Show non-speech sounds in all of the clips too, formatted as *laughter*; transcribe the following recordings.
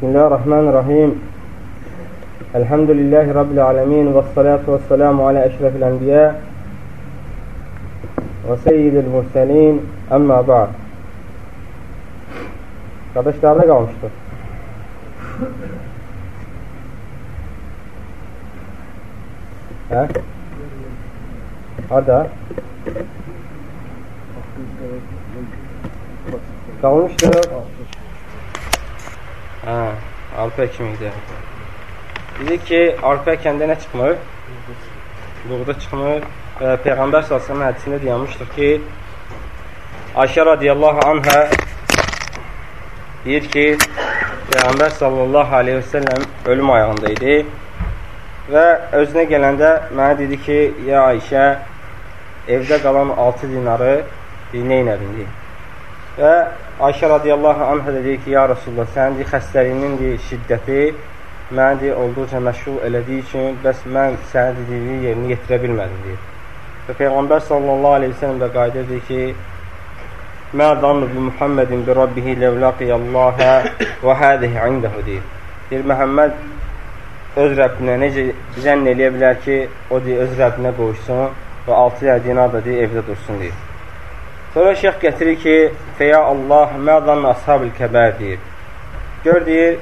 بسم الله الرحمن الرحيم الحمد لله رب العالمين والصلاة والسلام على أشرف الأنبياء وسيد المرسلين أما بعد Qardaşlarda qalmışdır. Hə? Harada? Qalmışdır. Hə, arpa ekimikdə. Dedi ki, arpa ekəndə nə çıxmır? Buğda çıxmır. Və Peyğəmbər sallallahu hədisində deyilmişdir ki, Ayşə radiyallahu anhə deyir ki, Peyğəmbər sallallahu aleyhi və səlləm ölüm ayağında idi və özünə gələndə mənə dedi ki, ya Ayşə, evdə qalan 6 dinarı nə inədin? Və Ayşə radiyallahu anhə də deyir ki, ya Rasulullah, sənin deyir, xəstəliyinin deyir, şiddəti məni deyir, olduqca məşğul elədiyi üçün, bəs mən sənin dediyi yerini yetirə bilmədim deyir. Və Peyğəmbər sallallahu aleyhi ve sellem də qayıdır ki, Mə dannu bi Muhammedin bi Rabbihi levlaqiyallahə və hədihi indəhu deyir. Deyir, Məhəmməd öz Rəbbinə necə zənn eləyə bilər ki, o deyir, öz Rəbbinə qoysun və 6 yer dinar da deyir, evdə dursun deyir. Sonra şeyx gətirir ki, Feya Allah mədan ashab-ül kəbər deyir. Gör deyir,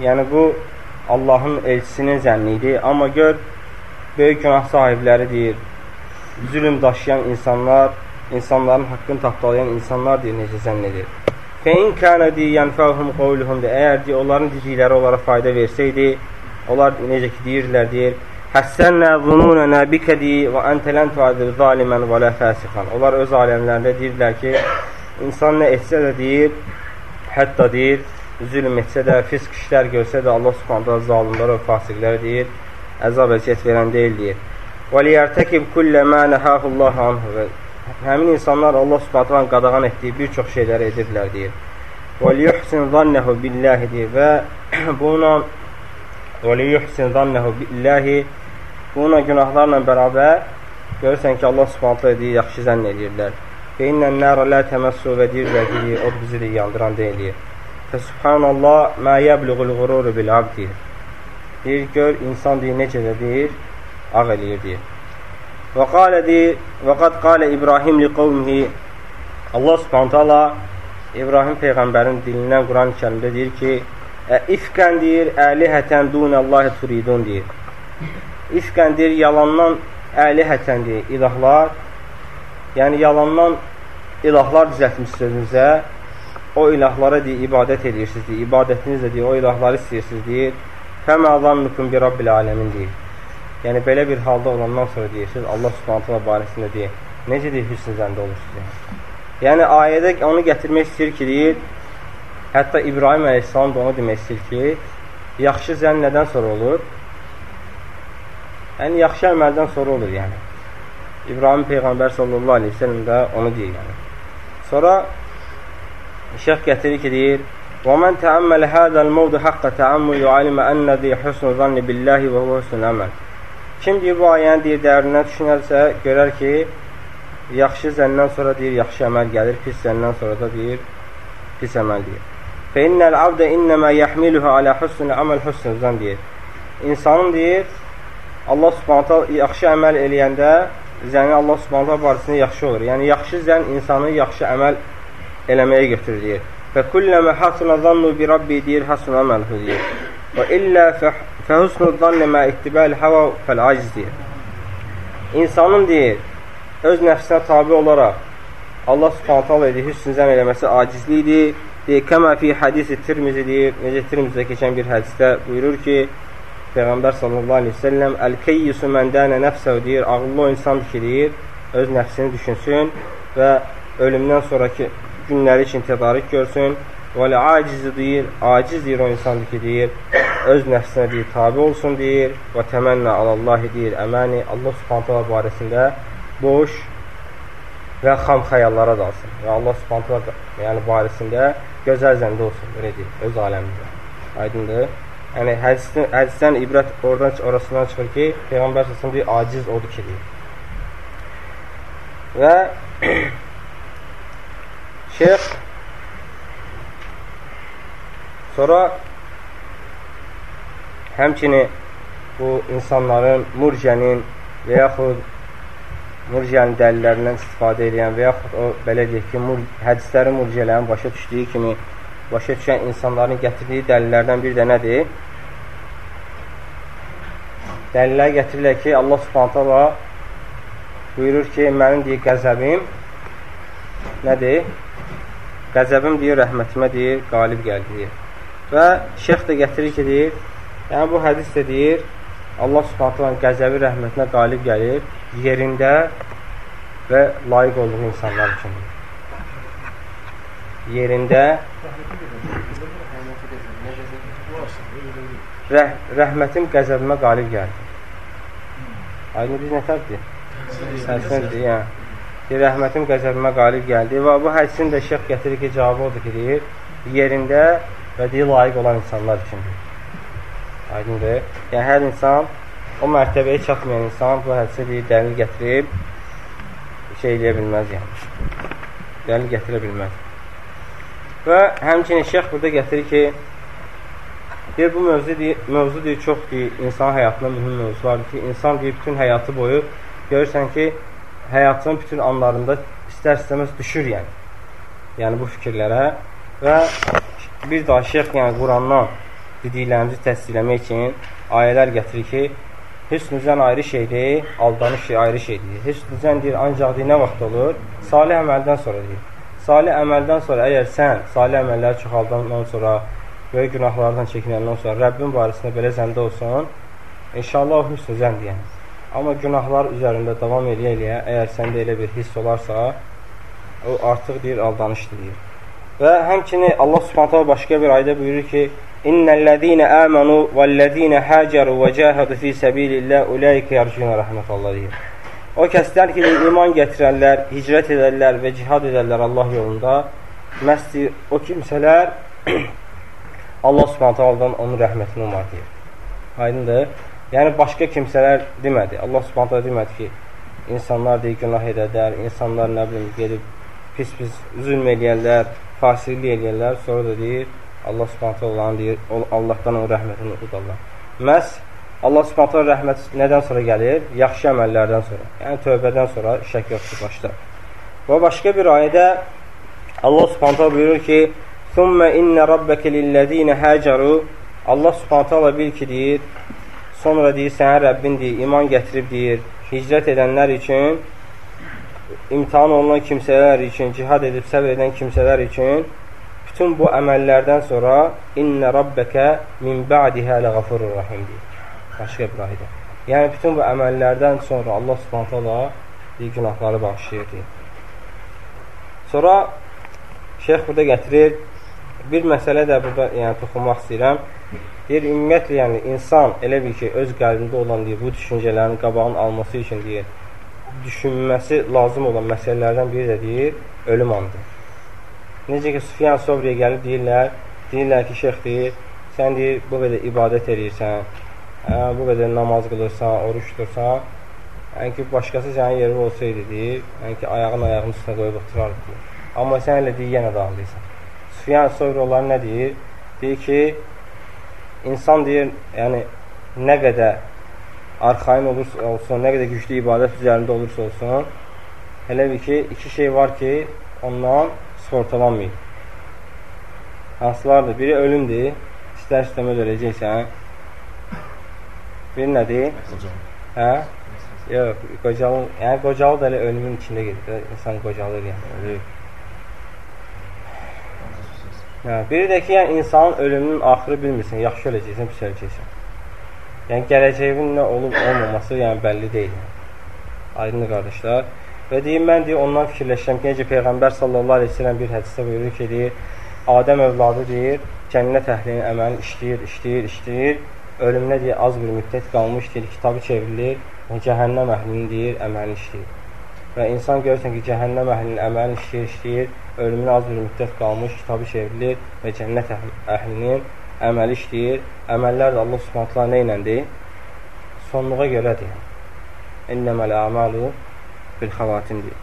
yəni bu Allahın elçisinin zənni idi, amma gör, böyük günah sahibləri deyir, zülüm daşıyan insanlar, insanların haqqını tapdalayan insanlar deyir, necə zənn edir. Fəin kənə deyir, yənfəhum qovluhum deyir, əgər deyir, onların dedikləri onlara fayda versəydi, onlar necə ki deyirlər, deyir, Həssənnə zununənə bikədi və əntələn tuadir zalimən və lə fəsixan. Onlar öz aləmlərində deyirlər ki, insan nə etsə də deyir, hətta deyir, zülm etsə də, fisk işlər görsə də Allah subhanətə zalimlərə və fasiqlərə deyir, əzab əziyyət verən deyil deyir. Və liyərtəkib kullə mə nəhəhullah anhu. Həmin insanlar Allah subhanətə qadağan etdiyi bir çox şeyləri edirlər deyir. Və liyuhsin zannəhu billəhi deyir və buna və liyuhsin zannəhu billəhi Bununla günahlarla bərabər görürsən ki, Allah subhanətlə deyir, yaxşı zənn edirlər. Və innən nərə lə təməssu və deyirlər ki, o bizi də yandıran deyilir. Fə subhanallah mə yəbluğul qururu bil abdir. Deyir, gör, insan deyir, necə də deyir, ağ eləyir deyir. Və qalə deyir, və qad qalə İbrahim li qovmihi Allah subhanətələ İbrahim Peyğəmbərin dilindən Quran-ı kərimdə deyir ki, İfqən deyir, əlihətən dunəllahi turidun deyir ifqəndir, yalandan əlihətəndir ilahlar, yəni yalandan ilahlar düzəltmiş sözünüzə, o ilahlara deyir, ibadət edirsiniz, deyir, ibadətinizlə deyir, o ilahları istəyirsiniz, deyir, fəməzannukum bi rabbil aləmin deyir. Yəni, belə bir halda olandan sonra deyirsiniz, Allah subhanətlə barəsində deyir, necə deyir, hüsn zəndə olursunuz? Yəni, ayədə onu gətirmək istəyir ki, deyir, hətta İbrahim əleyhissalam da onu demək istəyir ki, yaxşı zənn nədən sonra olur? Yəni, yaxşı əməldən sonra olur, yəni. İbrahim Peyğəmbər sallallahu aleyhi ve sellem də onu deyir, yəni. Sonra şeyh gətirir ki, deyir, وَمَنْ تَأَمَّلَ هَذَا الْمَوْدُ حَقَّ تَأَمُّلِ يُعَلِمَ أَنَّ ذِي حُسْنُ ظَنِّ بِاللّٰهِ وَهُوَ حُسْنُ əməl. Kim deyir, bu ayəni deyir, dərindən düşünərsə, görər ki, yaxşı zəndən sonra deyir, yaxşı əməl gəlir, pis zəndən sonra da deyir, pis əməl deyir. فَإِنَّ الْعَبْدَ إِنَّمَا يَحْمِلُهُ عَلَى حُسْنِ əməl حُسْنُ zən deyir. İnsanın deyir, Allah subhanətə yaxşı əməl eləyəndə zəni Allah subhanətə barəsində yaxşı olur. Yəni, yaxşı zən insanı yaxşı əməl eləməyə götürür, deyir. Və kulləmə hasına zannu bi Rabbi deyir, hasuna əməlhü, deyir. Və illə fəhusnu zanni mə ittibəl həva fəl-aciz, deyir. İnsanın, deyir, öz nəfsinə tabi olaraq Allah subhanətə deyir, hüsn zən eləməsi acizliyidir. Deyir, kəmə fi hədisi tirmizi, deyir, necə tirmizdə keçən bir hədisdə buyurur ki, Peyğəmbər sallallahu aleyhi ve sellem Əl-keyyisu məndənə nəfsəv deyir, ağıllı o insandır ki, deyir, öz nəfsini düşünsün və ölümdən sonraki günləri üçün tədarik görsün. Və acizi deyir, aciz deyir o insandır ki, deyir, öz nəfsinə deyir, tabi olsun deyir və təmənnə alallahi deyir, əməni Allah subhanətələ barəsində boş və xam xəyallara dalsın və Allah subhanətələ yəni barəsində gözəl zəndə olsun, belə deyir, öz aləmində. Aydındır. Yəni hədisdən, hədisdən ibrət oradan orasından çıxır ki, Peyğəmbər səsəm deyir, aciz odur ki, deyir. Və şeyx Sonra həmçini bu insanların murcənin və yaxud murciənin dəlillərindən istifadə edən və yaxud o, belə deyək ki, mur, hədisləri murciələrin başa düşdüyü kimi başa düşən insanların gətirdiyi dəlillərdən bir də nədir? Dəlillər gətirirlər ki, Allah subhanətələ buyurur ki, mənim deyir, qəzəbim nədir? Qəzəbim deyir, rəhmətimə deyir, qalib gəldi deyir. Və şeyx də gətirir ki, deyir, yəni bu hədis də deyir, Allah subhanətələ qəzəbi rəhmətinə qalib gəlir yerində və layiq olduğu insanlar üçün. Yerində rəh rəhmətim qəzəbimə qalib gəldi. Aydın biz nətərdir? Sənsindir, yəni. Deyir, rəhmətim qəzəbimə qalib gəldi və bu hədisin də şeyx gətirir ki, cavabı odur ki, deyir, yerində və deyir, layiq olan insanlar üçündür. Aydındır. Yəni, hər insan, o mərtəbəyə çatmayan insan bu hədisə deyir, dəlil gətirib, şey eləyə bilməz, yəni. Dəlil gətirə bilməz. Və həmçinin şeyx burada gətirir ki, Deyir, bu mövzu deyir, mövzu deyir, çox deyir, insan həyatında mühüm mövzulardır ki, insan deyir, bütün həyatı boyu görürsən ki, həyatının bütün anlarında istər-istəməz düşür, yəni. Yəni, bu fikirlərə və bir daha şeyx, yəni Qurandan dediklərimizi təsdiqləmək üçün ayələr gətirir ki, hüsnüzən ayrı şeydir, aldanış şey ayrı şeydir. Hüsnüzən deyir, ancaq deyir, nə vaxt olur? Salih əməldən sonra deyir. Salih əməldən sonra, əgər sən salih əməlləri çoxaldandan sonra böyük günahlardan çəkinəndən sonra Rəbbin barəsində belə zəndə olsun, inşallah o hüsn zənd yəni. Amma günahlar üzərində davam eləyə-eləyə, əgər səndə elə bir hiss olarsa, o artıq deyir, aldanışdır deyir. Və həmçini Allah subhanətə başqa bir ayda buyurur ki, İnnəl-ləzīnə əmənu vəl-ləzīnə həcəru və cəhədu fi səbilillah uləykə yarcunə rəhmətullah deyir. O kəslər ki, iman gətirərlər, hicrət edərlər və cihad edərlər Allah yolunda, məhz o kimsələr *clears throat* Allah subhanətə aldan onun rəhmətini umar deyir. Aydındır. Yəni, başqa kimsələr demədi. Allah subhanətə demədi ki, insanlar deyir, günah edədər, insanlar nə bilim, gedib pis-pis zülm eləyərlər, fasiqlik eləyərlər, sonra da deyir, Allah subhanətə Allah'ın deyir, Allahdan onun rəhmətini udarlar. Məhz Allah subhanətə rəhmət nədən sonra gəlir? Yaxşı əməllərdən sonra. Yəni, tövbədən sonra şək yoxdur başda. Və başqa bir ayədə Allah subhanətə buyurur ki, Thumma inna rabbaka lillezina hajaru Allah Subhanahu bil ki deyir. Sonra deyir sənin Rəbbin deyir, iman gətirib deyir, hicrət edənlər üçün imtahan olunan kimsələr üçün, cihad edib səbr edən kimsələr üçün bütün bu əməllərdən sonra inna rabbaka min ba'diha lagafurur rahim deyir. Başqa bir ayədə. Yəni bütün bu əməllərdən sonra Allah Subhanahu taala deyir günahları bağışlayır deyir. Sonra şeyx burada gətirir bir məsələ də burada yəni toxunmaq istəyirəm. Deyir, ümumiyyətlə, yəni insan elə bir ki, öz qəlbində olan deyir, bu düşüncələrin qabağının alması üçün deyir, düşünməsi lazım olan məsələlərdən biri də deyir, ölüm anıdır. Necə ki, Sufyan Sobriyə gəlib deyirlər, deyirlər ki, şeyx deyir, sən deyir, bu qədər ibadət edirsən, bu qədər namaz qılırsan, oruç tutursan, yəni ki, başqası sənin yeri olsaydı deyir, yəni ki, ayağın ayağının üstünə qoyub oturardı deyir. Amma sən elə deyir, yenə də ağlayırsan. Süfyan Sövri onları nə deyir? Deyir ki, insan deyir, yəni nə qədər arxain olursa olsun, nə qədər güclü ibadət üzərində olursa olsun, elə bir ki, iki şey var ki, ondan sığortalanmayıb. Hansılardır? Biri ölümdür, istər-istəməz öləcəksən. Biri nədir? Hə? Yox, qocalı, yəni qocalı da elə ölümün içində gedir. İnsan qocalır yəni, ölür. Hə, biri də ki, yəni insanın ölümünün axırı bilmirsən, yaxşı öləcəksən, pis öləcəksən. Yəni gələcəyin nə olub olmaması yəni bəlli deyil. Aydın qardaşlar. Və deyim mən deyir ondan fikirləşirəm ki, necə peyğəmbər sallallahu əleyhi və səlləm bir hədisdə buyurur ki, deyir, Adəm övladı deyir, cənnət əhlinin əməlini işləyir, işləyir, işləyir. Ölümünə deyir az bir müddət qalmış deyir, kitabı çevrilir, cəhənnəm əhlinin deyir, əməlini işləyir. Və insan görürsən ki, cəhənnəm əhlinin əməlini işləyir, işləyir, ölümünə az bir müddət qalmış, kitabı çevrilir və cənnət əhlinin əməli işləyir. Əməllər də Allah subhanətlə nə iləndir? Sonluğa görədir. İnnəməl əmalu bil xavatimdir.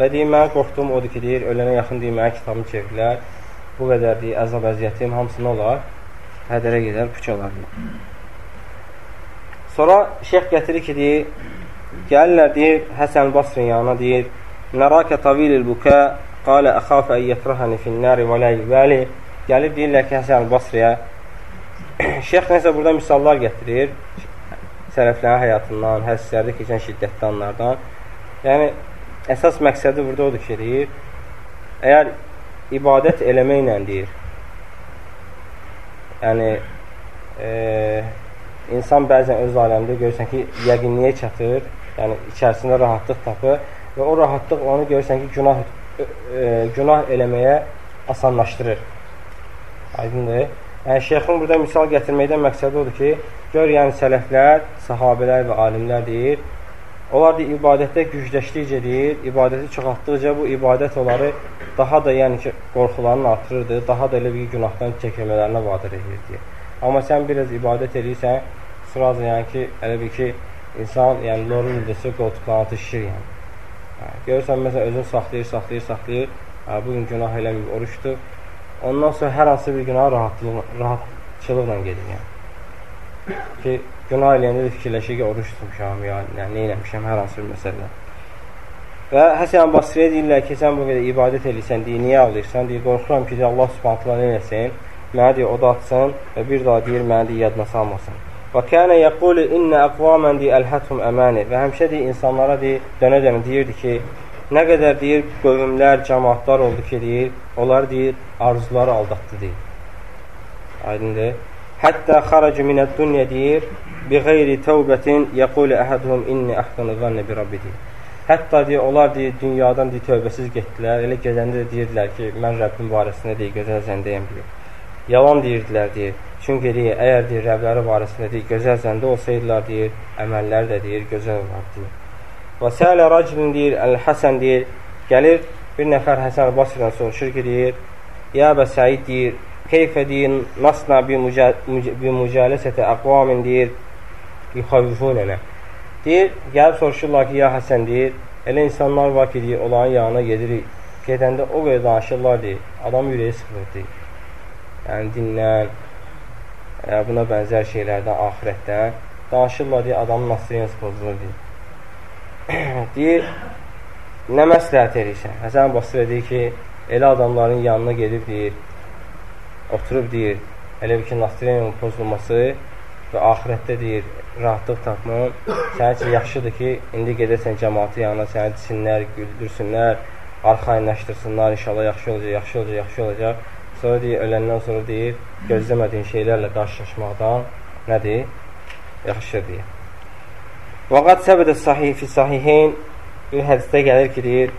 Və deyir, mən qorxduğum odur ki, deyir, ölənə yaxın deyir, mənə kitabımı çevirilər. Bu qədər deyir, əzab əziyyətim hamısı nə olar? hədərə gedər, puç olar. Sonra şeyx gətirir ki, deyir, gəlirlər, deyir, Həsən Basrin yanına deyir, Nərakə tavilil bukə qalə əxafə əyyətrəhəni finnəri və lə yübəli Gəlib deyirlər ki, Həsən Basriyə *clears throat* Şeyx nəsə burada misallar gətirir sələflərin həyatından, hədislərdə keçən şiddətli anlardan. Yəni, əsas məqsədi burada odur ki, deyir, əgər ibadət eləməklə deyir, yəni, e, insan bəzən öz aləmdə görürsən ki, yəqinliyə çatır, yəni içərisində rahatlıq tapır və o rahatlıq onu görürsən ki, günah, e, günah eləməyə asanlaşdırır. Aydındır. Yəni, şeyxin burada misal gətirməkdən məqsədi odur ki, gör, yəni sələflər, sahabələr və alimlər deyir, onlar deyir, ibadətdə gücləşdikcə deyir, ibadəti çoxaltdıqca bu ibadət onları daha da yəni ki, qorxularını artırırdı, daha da elə bir günahdan çəkilmələrinə vadir edir deyir. Amma sən biraz ibadət edirsən, sırazı yəni ki, elə bir ki, insan, yəni normal desə qoltuqlarını şişir yəni. Hə, görürsən, məsələn, özünü saxlayır, saxlayır, saxlayır, hə, bugün günah eləməyib, oruçdur, Ondan sonra hər hansı bir günah rahatçılıqla gedir. Yəni. Ki, günah eləyəndə də fikirləşir ki, oruç tutmuşam, ya, yəni, nə eləmişəm, hər hansı bir məsələ. Və Həsən Basriyə deyirlər ki, sən bu qədər ibadət edirsən, deyir, niyə ağlayırsan? Deyir, qorxuram ki, Allah subhanətlə nə eləsin, mənə deyir, o da atsın və bir daha deyir, mənə deyir, yadına salmasın. Və kənə yəqulu innə əqvamən deyir, əlhətum əməni və həmişə deyir, insanlara deyir, dönə-dönə deyirdi ki, Nə qədər deyir, qövmlər, cəmaatlar oldu ki, deyir, onlar deyir, arzuları aldatdı deyir. Aydındır. Hətta xaracu minəd dünya deyir, bi qeyri tövbətin yəqulu əhəduhum inni əhsanu zanne bi rabbi deyir. Hətta deyir, onlar deyir, dünyadan deyir, tövbəsiz getdilər. Elə gedəndə də deyirdilər ki, mən Rəbbim barəsində deyir, gözəl zəndəyəm deyir. Yalan deyirdilər deyir. Çünki deyir, əgər deyir, Rəbləri barəsində deyir, gözəl zəndə olsaydılar deyir, əməlləri də deyir, gözəl olar deyir. Və sələ racilin deyir, Əl-Həsən deyir, gəlir bir nəfər Həsən Basirdən soruşur ki, deyir, Ya bə Səid deyir, keyfə deyir, nasna bi mücəlesətə əqvamin deyir, yuxavifunənə. Deyir, gəlib soruşurlar ki, ya Həsən deyir, elə insanlar var ki, deyir, onların yanına gedirik, gedəndə o qədər danışırlar deyir, adam ürəyi sıxılır deyir. Yəni dindən, e, buna bənzər şeylərdən, ahirətdən danışırlar deyir, adamın nasriyyəniz pozulur deyir. deyir, nə məsləhət edirsən? Həsən Basrə deyir ki, elə adamların yanına gedib deyir, oturub deyir, elə bir ki, nastriyonun pozulması və axirətdə deyir, rahatlıq tapmaq sənin üçün yaxşıdır ki, indi gedəsən cəmatı yanına, səni disinlər, güldürsünlər, arxayınlaşdırsınlar, inşallah yaxşı olacaq, yaxşı olacaq, yaxşı olacaq. Sonra deyir, öləndən sonra deyir, gözləmədiyin şeylərlə qarşılaşmaqdan nədir? Yaxşıdır deyir. Vəqad səbədə sahih fi sahihin bir hədisdə gəlir ki, deyir,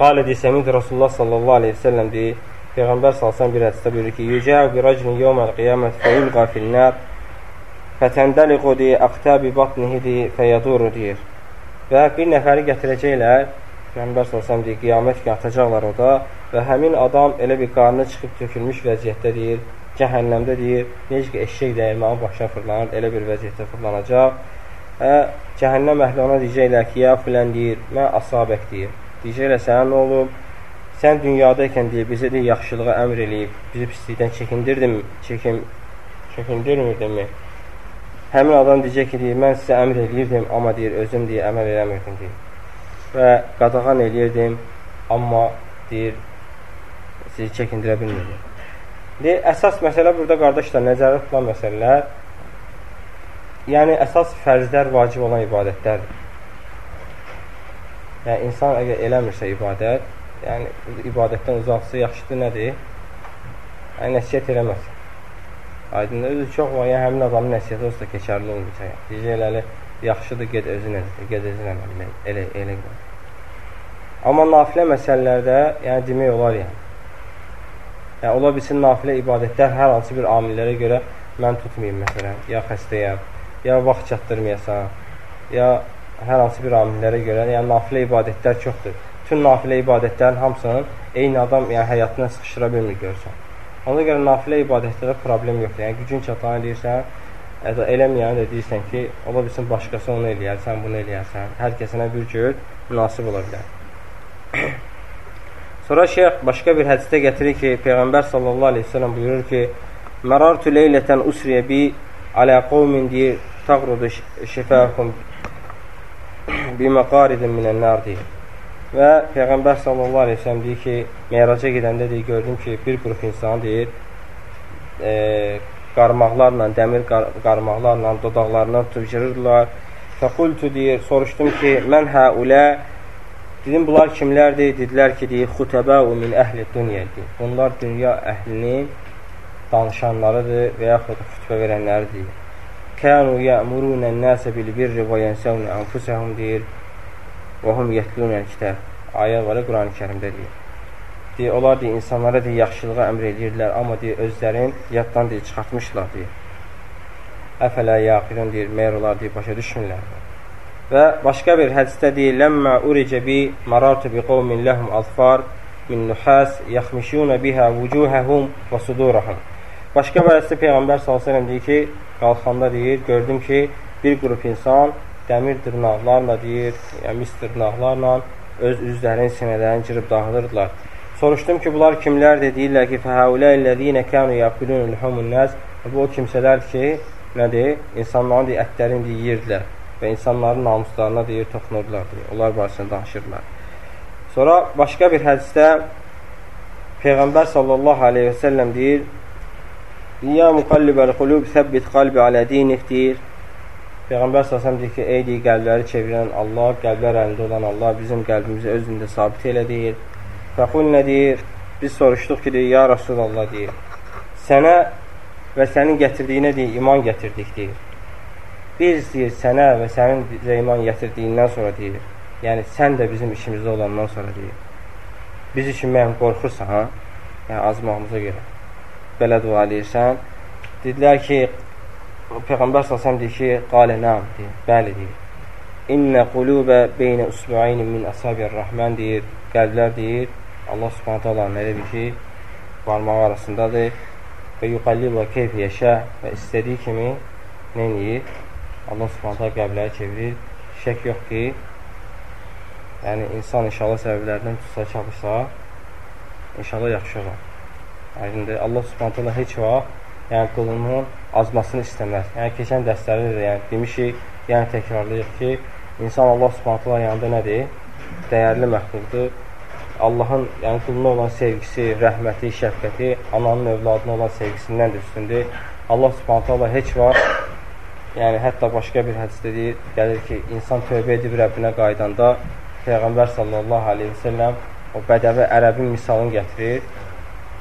qalə desəmid Rasulullah sallallahu aleyhi ve sellem deyir, Peyğəmbər salsan bir hədisdə buyurur ki, Yücəv bir racilin yevməl qiyamət fəyulqa finnər fətəndəliqu deyir, əqtəbi batnihi deyir, fəyəduru deyir. Və bir nəfəri gətirəcəklər, Peyğəmbər salsan deyir, qiyamət ki, atacaqlar oda və həmin adam elə bir qarnı çıxıb tökülmüş vəziyyətdə deyir, cəhənnəmdə deyir, necə ki, eşək dəyirmanı başına fırlanır, elə bir vəziyyətdə fırlanacaq Ə, cəhənnəm əhli ona deyəcəklər ki, ya filən deyir, mən asabək deyir. Deyəcəklər, sənə nə olub? Sən dünyadaykən deyir, bizə deyir, yaxşılığa əmr eləyib, bizi pislikdən çəkindirdin, çəkin, çəkindirmirdinmi? Həmin adam deyəcək ki, deyir, mən sizə əmr eləyirdim, amma deyir, özüm deyir, əməl eləmirdim deyir. Və qadağan eləyirdim, amma deyir, sizi çəkindirə bilmirdim. Deyir, əsas məsələ burada qardaşlar, nəzərdə tutulan məsələlər yəni əsas fərzlər vacib olan ibadətlərdir. Yəni insan əgər eləmirsə ibadət, yəni ibadətdən uzaqsa yaxşıdır nədir? Yəni nəsihət eləməz. Aydın özü çox var, yəni həmin adamın nəsihəti olsa keçərli olmayacaq. Yəni. Deyəcək elə yaxşıdır get özün elə, get özün əməl elə elə elə. Amma nafilə məsələlərdə, yəni demək olar yəni. Yəni ola bilsin nafilə ibadətlər hər hansı bir amillərə görə mən tutmayım məsələn, ya xəstəyəm, ya vaxt çatdırmayasan, ya hər hansı bir amillərə görə, yəni nafilə ibadətlər çoxdur. Bütün nafilə ibadətlərin hamısını eyni adam yəni, həyatına sıxışdıra bilmir görsən. Ona görə nafilə ibadətlərdə problem yoxdur. Yəni gücün çatan eləyirsən, eləməyəni də deyirsən ki, ola bilsin başqası onu eləyər, sən bunu eləyərsən. Hər kəsinə bir cür münasib ola bilər. *clears throat* Sonra şeyx başqa bir hədisdə gətirir ki, Peyğəmbər sallallahu aleyhi ve sellem buyurur ki, Mərartu leylətən usriyə bi alə qovmin deyir, taqrudu şifəhum bi məqaridin minən-nar deyir. Və Peyğəmbər sallallahu əleyhi və səlləm deyir ki, Meyraca gedəndə deyir, gördüm ki, bir qrup insan deyir, e, qarmaqlarla, dəmir qar qarmaqlarla dodaqlarından tücürürlər. Fəqultu deyir, soruşdum ki, mən həulə dedim, bunlar kimlərdir? Dedilər ki, deyir, xutəbəu min əhli dünyədir. Bunlar dünya əhlinin danışanlarıdır və yaxud xütbə verənləridir. Kənu yəmurunən nəsə bil birri və yənsəvnə anfusəhum deyir və hum yetlunəl kitab. Ayə var Quran-ı Kərimdə deyir. Deyir, onlar deyir, insanlara deyir, yaxşılığa əmr edirlər, amma deyir, özlərin yaddan deyir, çıxartmışlar deyir. Əfələ yaqilun deyir, meyr onlar deyir, başa düşmürlər. Və başqa bir hədisdə deyir, Ləmmə uricə bi marartu bi qovmin ləhum alfar min nuhas yaxmişuna biha vucuhəhum və sudurahum. Başqa bir hədisdə Peyğəmbər s.ə.v deyir ki, qalxanda deyir, gördüm ki, bir qrup insan dəmir dırnaqlarla deyir, yəni mis dırnaqlarla öz üzlərin sinələrini girib dağılırdılar. Soruşdum ki, bunlar kimlərdir? Deyirlər ki, fəhəuləllədiyinə kənu yaqulun lühumun nəz. Bu o kimsələr ki, nədir? İnsanların deyir, ətlərini deyir, yeyirdilər və insanların namuslarına deyir, toxunurdular deyir. Onlar barəsində danışırlar. Sonra başqa bir hədisdə Peyğəmbər sallallahu aleyhi və səlləm deyir, Ya muqallibəl qulub səbbit qalbi alə dinik deyir. Peyğəmbər səsəm deyir ki, ey deyir, qəlbləri çevirən Allah, qəlblər əlində olan Allah bizim qəlbimizi özündə sabit elə deyir. Fəqul nə deyir? Biz soruşduq ki, deyir, ya Rasulallah deyir, sənə və sənin gətirdiyinə deyir, iman gətirdik deyir. Biz deyir, sənə və sənin bizə iman gətirdiyindən sonra deyir, yəni sən də bizim işimizdə olandan sonra deyir, biz üçün mənim qorxursan, ha? Yəni azmağımıza görə belə dua edirsən. Dedilər ki, Peyğəmbər sallallahu deyir ki, qalə nəm deyir. Bəli deyir. İnnə qulubə beynə usbu'ayn min asabir rahman deyir. Qəlblər deyir. Allah Subhanahu taala nə deyir ki, barmağı arasındadır və yuqallibu keyf yaşa və istədiyi kimi edir? Allah Subhanahu taala qəlbləri çevirir. Şək yox ki, yəni insan inşallah səbəblərdən tutsa, çalışsa, inşallah yaxşı olar. Aydındır. Allah Subhanahu taala heç vaxt yəni qulunun azmasını istəməz. Yəni keçən dərslərdə də yəni demişik, yəni təkrarlayırıq ki, insan Allah Subhanahu yanında nədir? Dəyərli məxluqdur. Allahın yəni quluna olan sevgisi, rəhməti, şəfqəti ananın övladına olan sevgisindən də üstündür. Allah Subhanahu heç vaxt yəni hətta başqa bir hədisdə deyir, gəlir ki, insan tövbə edib Rəbbinə qaydanda Peyğəmbər sallallahu aleyhi və səlləm o bədəvi ərəbin misalını gətirir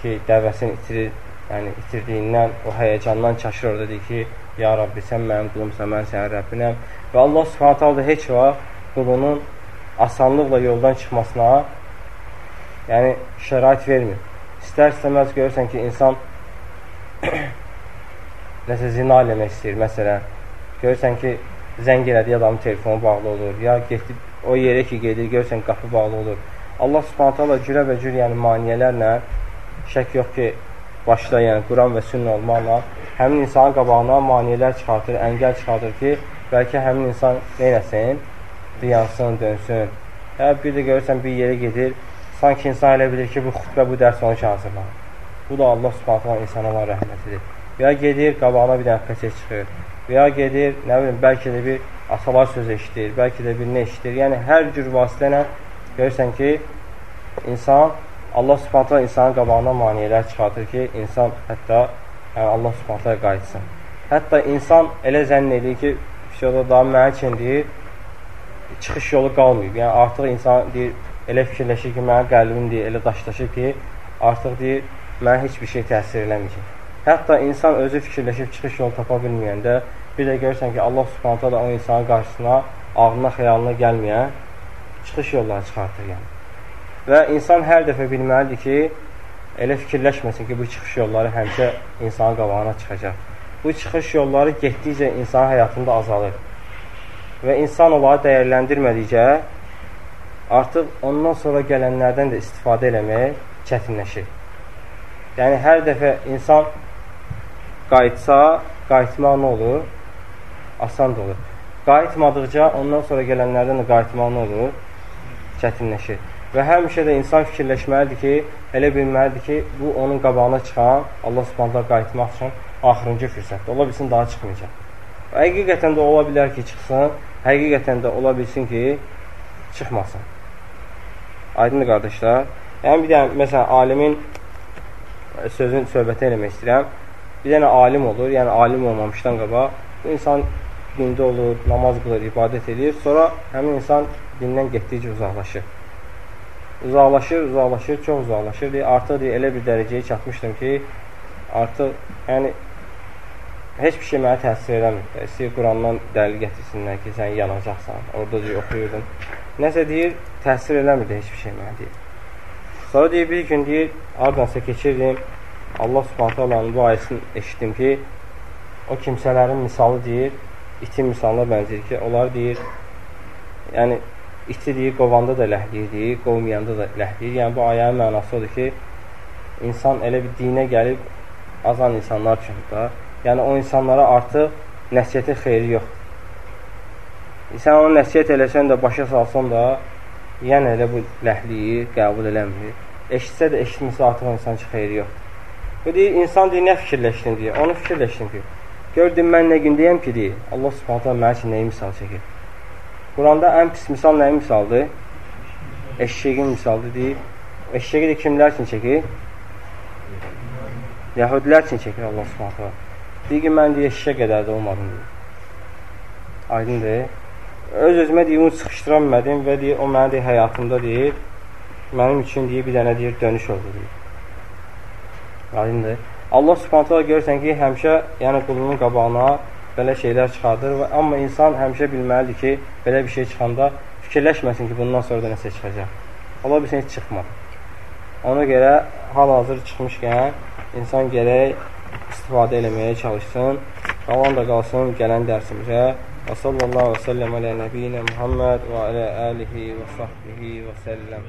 ki, dəvəsini itirir, yəni itirdiyindən, o həyəcandan çaşır orada deyir ki, Ya Rabbi, sən mənim qulumsan, mən sənin Rəbbinəm. Və Allah subhanət da heç vaxt qulunun asanlıqla yoldan çıxmasına yəni şərait vermir. İstər-istəməz görürsən ki, insan *clears throat* nəsə zina eləmək istəyir, məsələn. Görürsən ki, zəng elədiyi adamın telefonu bağlı olur, ya getdi o yerə ki, gedir, görürsən qapı bağlı olur. Allah subhanət hala cürə və cür yəni maniyələrlə şək yox ki, başda, yəni Quran və sünnə olmaqla həmin insanın qabağına maniyələr çıxartır, əngəl çıxartır ki, bəlkə həmin insan neynəsin? Diyansın, dönsün. Ya bir də görürsən bir yerə gedir, sanki insan elə bilir ki, bu xütbə, bu dərs onun üçün hazırlanır. Bu da Allah subhanətlə insana olan rəhmətidir. Ya gedir, qabağına bir dənə kaset çıxır. Və ya gedir, nə bilim, bəlkə də bir atalar söz eşitir, bəlkə də bir nə eşitir. Yəni, hər cür vasitə ilə görürsən ki, insan Allah subhanətlə insanın qabağına maniyələr çıxardır ki, insan hətta yəni Allah subhanətlə qayıtsın. Hətta insan elə zənn edir ki, şurada daha mənə üçün deyir, çıxış yolu qalmayıb. Yəni artıq insan deyir, elə fikirləşir ki, mənim qəlbim deyir, elə daşlaşır ki, artıq deyir, mənə heç bir şey təsir eləməyəcək. Hətta insan özü fikirləşib çıxış yolu tapa bilməyəndə, bir də görürsən ki, Allah subhanətlə o insanın qarşısına, ağlına, xəyalına gəlməyən çıxış yolları çıxartır yəni. Və insan hər dəfə bilməlidir ki, elə fikirləşməsin ki, bu çıxış yolları həmişə insanın qabağına çıxacaq. Bu çıxış yolları getdikcə insanın həyatında azalır. Və insan onları dəyərləndirmədikcə artıq ondan sonra gələnlərdən də istifadə eləmək çətinləşir. Yəni, hər dəfə insan qayıtsa, qayıtmaq nə olur? Asan da olur. Qayıtmadıqca ondan sonra gələnlərdən də qayıtmaq nə olur? Çətinləşir. Və həmişə də insan fikirləşməlidir ki, elə bilməlidir ki, bu onun qabağına çıxan Allah subhanətlə qayıtmaq üçün axırıncı fürsətdir. Ola bilsin, daha çıxmayacaq. Həqiqətən də ola bilər ki, çıxsın, həqiqətən də ola bilsin ki, çıxmasın. Aydın qardaşlar. Yəni, bir dənə, məsələn, alimin sözün söhbəti eləmək istəyirəm. Bir dənə alim olur, yəni alim olmamışdan qabaq, bu insan dində olur, namaz qılır, ibadət edir, sonra həmin insan dindən getdikcə uzaqlaşır. Uzaqlaşır, uzaqlaşır, çox uzaqlaşır. Deyir, artıq deyir, elə bir dərəcəyə çatmışdım ki, artıq yəni heç bir şey mənə təsir eləmir. İstəyir Qurandan dəlil gətirsinlər ki, sən yanacaqsan. Orada deyir, oxuyurdun. Nəsə deyir, təsir eləmirdi heç bir şey mənə deyir. Sonra deyir, bir gün deyir, ardınsa keçirdim, Allah subhanətə Allahın bu ayəsini eşitdim ki, o kimsələrin misalı deyir, itin misalına bənzir ki, onlar deyir, yəni, iti deyir, qovanda da ləhliyir deyir, qovmayanda da ləhliyir. Yəni, bu ayənin mənası odur ki, insan elə bir dinə gəlib, azan insanlar üçün da, yəni, o insanlara artıq nəsiyyətin xeyri yoxdur. Sən onu nəsiyyət eləsən də, başa salsan da, yəni elə bu ləhliyi qəbul eləmir. Eşitsə də eşitməsə artıq insan ki, xeyri yoxdur. Bu deyir, insan deyir, nə fikirləşdin deyir, onu fikirləşdin deyir. Gördün, mən nə gün deyəm ki, deyir, Allah subhanətə mənə üçün nəyi misal çəkir? Quranda ən pis misal nəyi misaldır? Eşşəyin misaldır deyir. Eşşəyi də kimlər üçün çəkir? Yahudilər üçün çəkir Allah subhanətə. Deyir ki, mən deyir, eşşə qədər də olmadım deyir. Aydındır öz özümə deyir, onu sıxışdıra bilmədim və deyir, o mənə deyir, həyatımda deyir, mənim üçün deyir, bir dənə deyir, dönüş oldu deyir. Aydındır. Allah subhanətə görürsən ki, həmişə yəni qulunun qabağına belə şeylər çıxardır və amma insan həmişə bilməlidir ki, belə bir şey çıxanda fikirləşməsin ki, bundan sonra da nəsə çıxacaq. Ola bilsin, heç çıxmadı. Ona görə hal-hazır çıxmışkən insan gərək istifadə eləməyə çalışsın. Qalan da qalsın gələn dərsimizə. وصلى الله وسلم على نبينا محمد وعلى آله وصحبه وسلم.